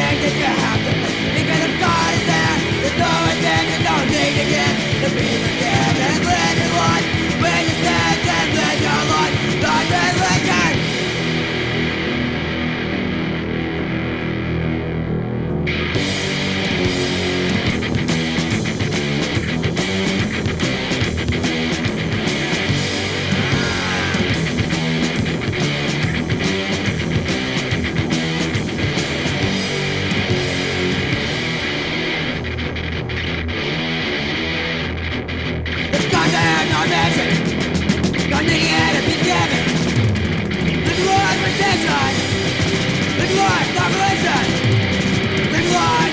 everything that you the end of pandemic. Live Lord recession. Live Lord not religion. Live not